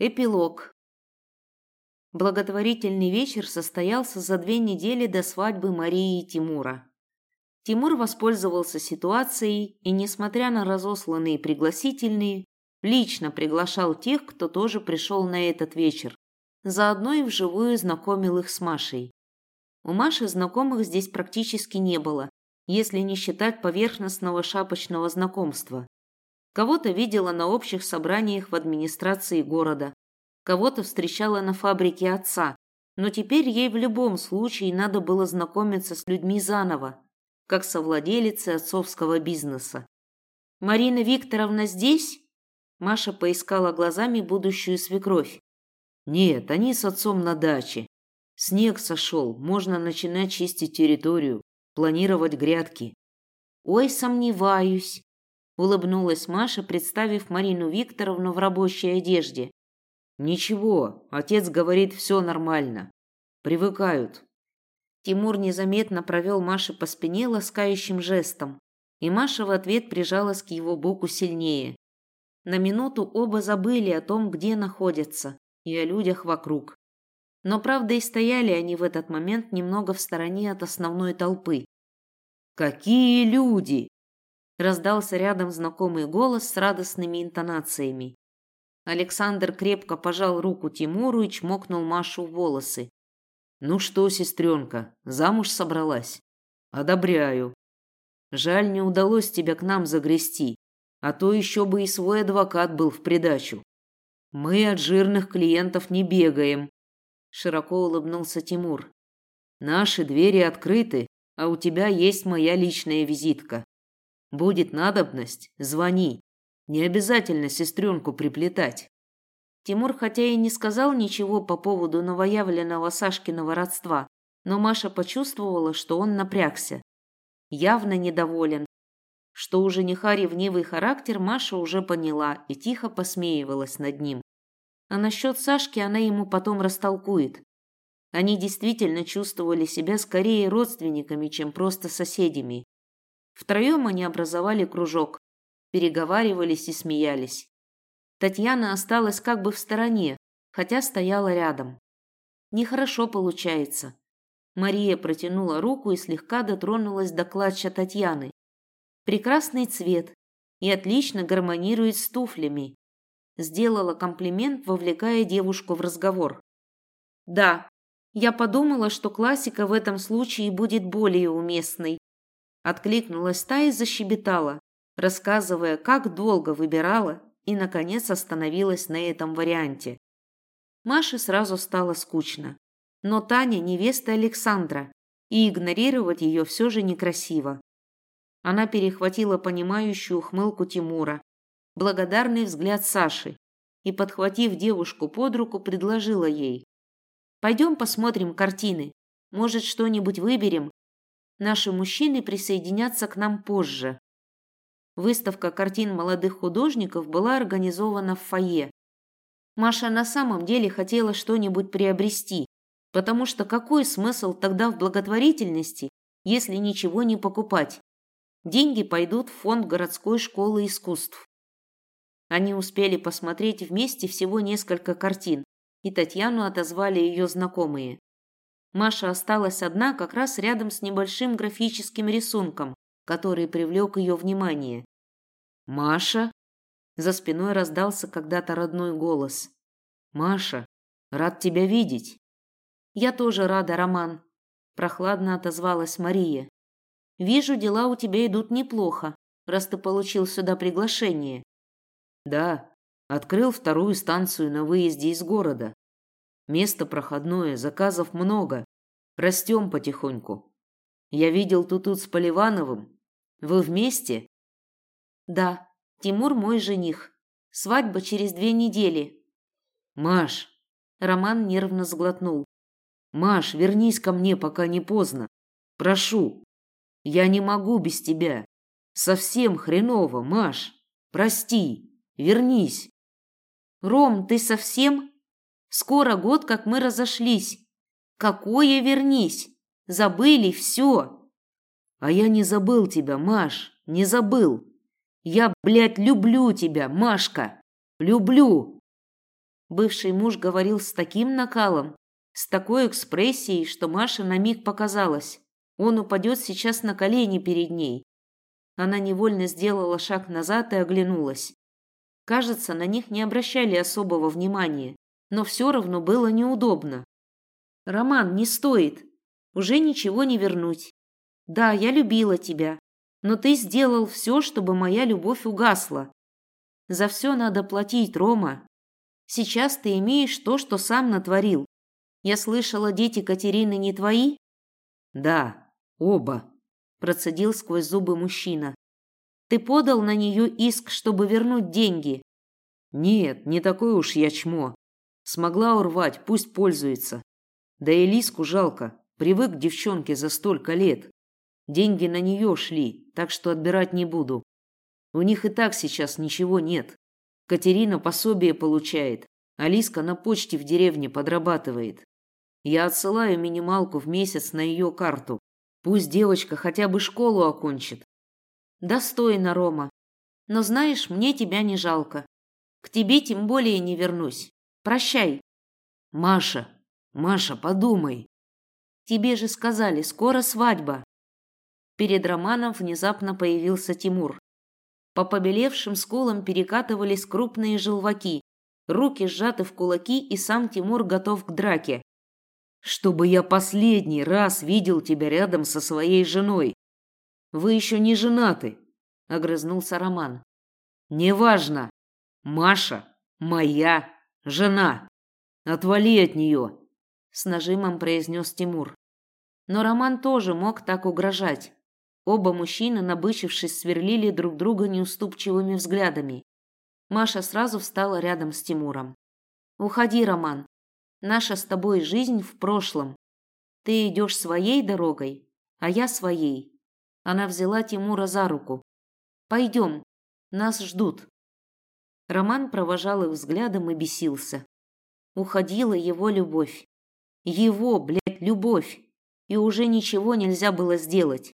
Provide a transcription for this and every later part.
Эпилог. Благотворительный вечер состоялся за две недели до свадьбы Марии и Тимура. Тимур воспользовался ситуацией и, несмотря на разосланные пригласительные, лично приглашал тех, кто тоже пришел на этот вечер. Заодно и вживую знакомил их с Машей. У Маши знакомых здесь практически не было, если не считать поверхностного шапочного знакомства. Кого-то видела на общих собраниях в администрации города, кого-то встречала на фабрике отца, но теперь ей в любом случае надо было знакомиться с людьми заново, как совладелицей отцовского бизнеса. «Марина Викторовна здесь?» Маша поискала глазами будущую свекровь. «Нет, они с отцом на даче. Снег сошел, можно начинать чистить территорию, планировать грядки». «Ой, сомневаюсь улыбнулась Маша, представив Марину Викторовну в рабочей одежде. Ничего, отец говорит, все нормально. Привыкают. Тимур незаметно провел Маше по спине ласкающим жестом, и Маша в ответ прижалась к его боку сильнее. На минуту оба забыли о том, где находятся, и о людях вокруг. Но правда и стояли они в этот момент немного в стороне от основной толпы. «Какие люди!» Раздался рядом знакомый голос с радостными интонациями. Александр крепко пожал руку Тимуру и чмокнул Машу в волосы. «Ну что, сестренка, замуж собралась? Одобряю. Жаль, не удалось тебя к нам загрести, а то еще бы и свой адвокат был в придачу. Мы от жирных клиентов не бегаем», – широко улыбнулся Тимур. «Наши двери открыты, а у тебя есть моя личная визитка. Будет надобность, звони. Не обязательно сестренку приплетать. Тимур хотя и не сказал ничего по поводу новоявленного Сашкиного родства, но Маша почувствовала, что он напрягся. Явно недоволен. Что у жениха ревнивый характер Маша уже поняла и тихо посмеивалась над ним. А насчет Сашки она ему потом растолкует. Они действительно чувствовали себя скорее родственниками, чем просто соседями. Втроем они образовали кружок, переговаривались и смеялись. Татьяна осталась как бы в стороне, хотя стояла рядом. Нехорошо получается. Мария протянула руку и слегка дотронулась до клатча Татьяны. Прекрасный цвет и отлично гармонирует с туфлями. Сделала комплимент, вовлекая девушку в разговор. Да, я подумала, что классика в этом случае будет более уместной. Откликнулась та и защебетала, рассказывая, как долго выбирала и, наконец, остановилась на этом варианте. Маше сразу стало скучно. Но Таня – невеста Александра, и игнорировать ее все же некрасиво. Она перехватила понимающую ухмылку Тимура, благодарный взгляд Саши и, подхватив девушку под руку, предложила ей. «Пойдем посмотрим картины. Может, что-нибудь выберем Наши мужчины присоединятся к нам позже. Выставка картин молодых художников была организована в фойе. Маша на самом деле хотела что-нибудь приобрести, потому что какой смысл тогда в благотворительности, если ничего не покупать? Деньги пойдут в фонд городской школы искусств. Они успели посмотреть вместе всего несколько картин, и Татьяну отозвали ее знакомые. Маша осталась одна как раз рядом с небольшим графическим рисунком, который привлек ее внимание. «Маша?» За спиной раздался когда-то родной голос. «Маша, рад тебя видеть». «Я тоже рада, Роман», – прохладно отозвалась Мария. «Вижу, дела у тебя идут неплохо, раз ты получил сюда приглашение». «Да, открыл вторую станцию на выезде из города. Место проходное, заказов много. Растем потихоньку. Я видел тут тут с Поливановым. Вы вместе? Да, Тимур мой жених. Свадьба через две недели. Маш. Роман нервно сглотнул. Маш, вернись ко мне, пока не поздно. Прошу. Я не могу без тебя. Совсем хреново, Маш. Прости. Вернись. Ром, ты совсем? Скоро год, как мы разошлись. Какое вернись? Забыли все. А я не забыл тебя, Маш, не забыл. Я, блядь, люблю тебя, Машка. Люблю. Бывший муж говорил с таким накалом, с такой экспрессией, что Маше на миг показалось, он упадет сейчас на колени перед ней. Она невольно сделала шаг назад и оглянулась. Кажется, на них не обращали особого внимания, но все равно было неудобно. «Роман, не стоит. Уже ничего не вернуть. Да, я любила тебя, но ты сделал все, чтобы моя любовь угасла. За все надо платить, Рома. Сейчас ты имеешь то, что сам натворил. Я слышала, дети Катерины не твои? Да, оба, процедил сквозь зубы мужчина. Ты подал на нее иск, чтобы вернуть деньги? Нет, не такой уж я чмо. Смогла урвать, пусть пользуется. Да и Лиску жалко, привык к девчонке за столько лет. Деньги на нее шли, так что отбирать не буду. У них и так сейчас ничего нет. Катерина пособие получает, а Лиска на почте в деревне подрабатывает. Я отсылаю минималку в месяц на ее карту. Пусть девочка хотя бы школу окончит. Достойно, Рома. Но знаешь, мне тебя не жалко. К тебе тем более не вернусь. Прощай. Маша, Маша, подумай. Тебе же сказали, скоро свадьба. Перед Романом внезапно появился Тимур. По побелевшим скулам перекатывались крупные желваки. Руки сжаты в кулаки, и сам Тимур готов к драке чтобы я последний раз видел тебя рядом со своей женой. Вы еще не женаты, огрызнулся Роман. Неважно. Маша моя жена. Отвали от нее, с нажимом произнес Тимур. Но Роман тоже мог так угрожать. Оба мужчины, набычившись, сверлили друг друга неуступчивыми взглядами. Маша сразу встала рядом с Тимуром. «Уходи, Роман. Наша с тобой жизнь в прошлом. Ты идешь своей дорогой, а я своей. Она взяла Тимура за руку. Пойдем, нас ждут. Роман провожал их взглядом и бесился. Уходила его любовь. Его, блядь, любовь. И уже ничего нельзя было сделать.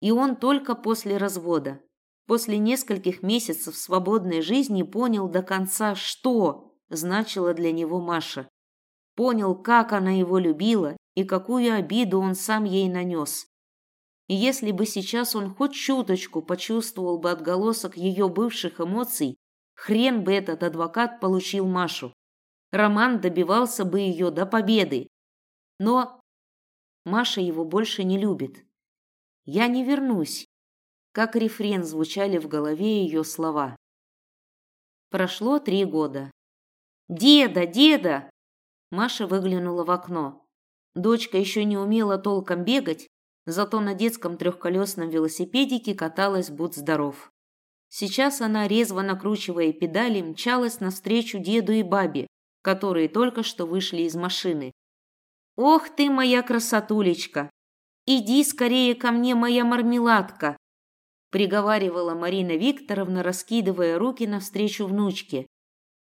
И он только после развода, после нескольких месяцев свободной жизни понял до конца, что значила для него Маша понял, как она его любила и какую обиду он сам ей нанес. И если бы сейчас он хоть чуточку почувствовал бы отголосок ее бывших эмоций, хрен бы этот адвокат получил Машу. Роман добивался бы ее до победы. Но Маша его больше не любит. «Я не вернусь», как рефрен звучали в голове ее слова. Прошло три года. «Деда, деда!» Маша выглянула в окно. Дочка еще не умела толком бегать, зато на детском трехколесном велосипедике каталась будь здоров. Сейчас она, резво накручивая педали, мчалась навстречу деду и бабе, которые только что вышли из машины. «Ох ты, моя красотулечка! Иди скорее ко мне, моя мармеладка!» приговаривала Марина Викторовна, раскидывая руки навстречу внучке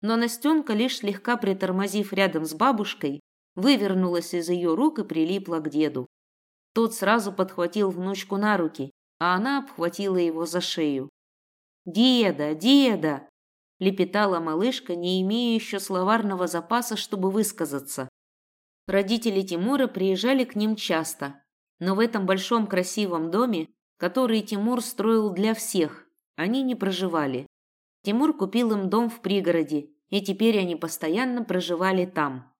но Настенка, лишь слегка притормозив рядом с бабушкой, вывернулась из ее рук и прилипла к деду. Тот сразу подхватил внучку на руки, а она обхватила его за шею. «Деда, деда!» – лепетала малышка, не имея еще словарного запаса, чтобы высказаться. Родители Тимура приезжали к ним часто, но в этом большом красивом доме, который Тимур строил для всех, они не проживали. Тимур купил им дом в пригороде, и теперь они постоянно проживали там.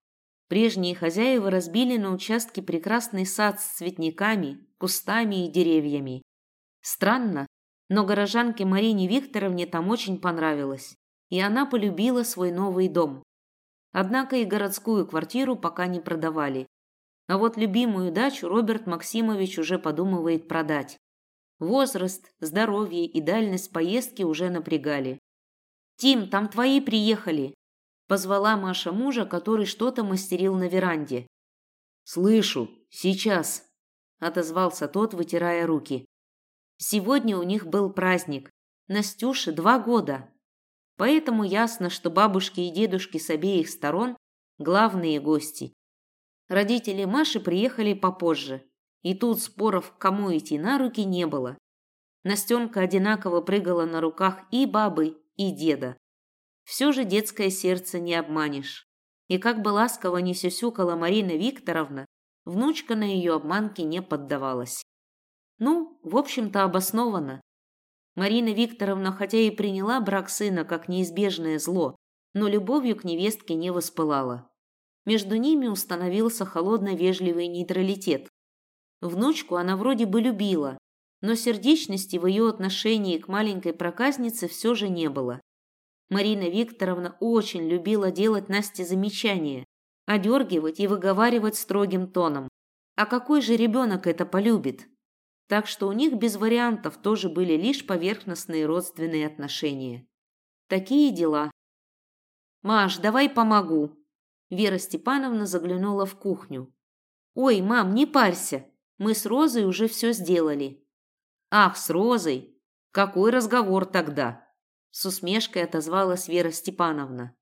Прежние хозяева разбили на участке прекрасный сад с цветниками, кустами и деревьями. Странно, но горожанке Марине Викторовне там очень понравилось, и она полюбила свой новый дом. Однако и городскую квартиру пока не продавали. А вот любимую дачу Роберт Максимович уже подумывает продать. Возраст, здоровье и дальность поездки уже напрягали. «Тим, там твои приехали!» Позвала Маша мужа, который что-то мастерил на веранде. «Слышу, сейчас!» Отозвался тот, вытирая руки. Сегодня у них был праздник. Настюше два года. Поэтому ясно, что бабушки и дедушки с обеих сторон – главные гости. Родители Маши приехали попозже. И тут споров, кому идти на руки, не было. Настенка одинаково прыгала на руках и бабы, и деда. Все же детское сердце не обманешь. И как бы ласково не сюсюкала Марина Викторовна, внучка на ее обманки не поддавалась. Ну, в общем-то, обоснованно. Марина Викторовна хотя и приняла брак сына как неизбежное зло, но любовью к невестке не воспылала. Между ними установился холодно-вежливый нейтралитет. Внучку она вроде бы любила, но сердечности в ее отношении к маленькой проказнице все же не было. Марина Викторовна очень любила делать Насте замечания, одергивать и выговаривать строгим тоном. А какой же ребенок это полюбит? Так что у них без вариантов тоже были лишь поверхностные родственные отношения. Такие дела. «Маш, давай помогу!» Вера Степановна заглянула в кухню. «Ой, мам, не парься! Мы с Розой уже все сделали». «Ах, с Розой! Какой разговор тогда?» С усмешкой отозвалась Вера Степановна.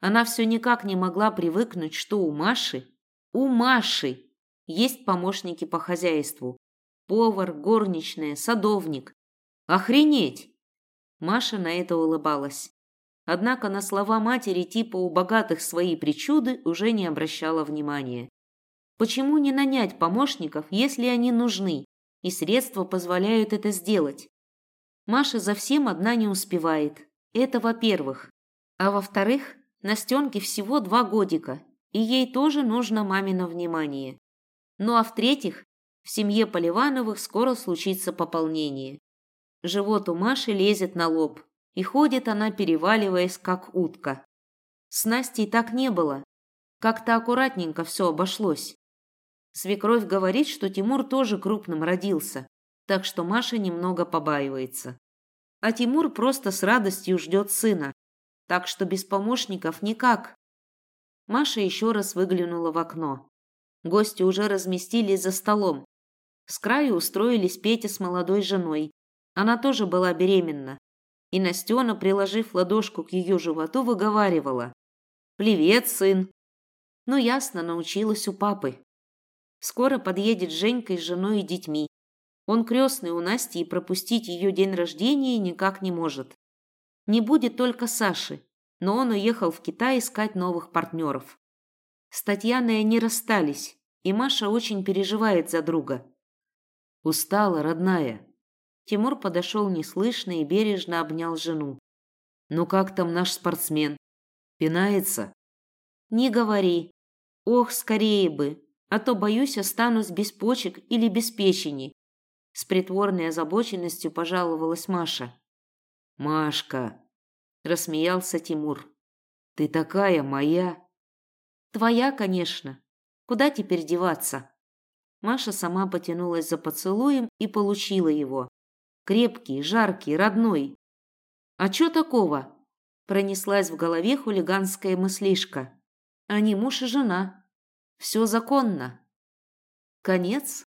Она все никак не могла привыкнуть, что у Маши, у Маши, есть помощники по хозяйству. Повар, горничная, садовник. Охренеть! Маша на это улыбалась. Однако на слова матери типа у богатых свои причуды уже не обращала внимания. Почему не нанять помощников, если они нужны, и средства позволяют это сделать? Маша за всем одна не успевает. Это во-первых. А во-вторых, Настенке всего два годика, и ей тоже нужно мамино внимание. Ну а в-третьих, в семье Поливановых скоро случится пополнение. Живот у Маши лезет на лоб, и ходит она, переваливаясь, как утка. С Настей так не было. Как-то аккуратненько все обошлось. Свекровь говорит, что Тимур тоже крупным родился, так что Маша немного побаивается. А Тимур просто с радостью ждет сына, так что без помощников никак. Маша еще раз выглянула в окно. Гости уже разместились за столом. С краю устроились Петя с молодой женой. Она тоже была беременна. И Настена, приложив ладошку к ее животу, выговаривала. «Привет, сын!» Ну, ясно, научилась у папы. Скоро подъедет Женька с женой и детьми. Он крестный у Насти и пропустить ее день рождения никак не может. Не будет только Саши, но он уехал в Китай искать новых партнеров. С Татьяной они расстались, и Маша очень переживает за друга. «Устала, родная». Тимур подошел неслышно и бережно обнял жену. «Ну как там наш спортсмен? Пинается?» «Не говори. Ох, скорее бы, а то, боюсь, останусь без почек или без печени. С притворной озабоченностью пожаловалась Маша. «Машка!» – рассмеялся Тимур. «Ты такая моя!» «Твоя, конечно. Куда теперь деваться?» Маша сама потянулась за поцелуем и получила его. Крепкий, жаркий, родной. «А чё такого?» – пронеслась в голове хулиганская мыслишка. «Они муж и жена. Все законно». Конец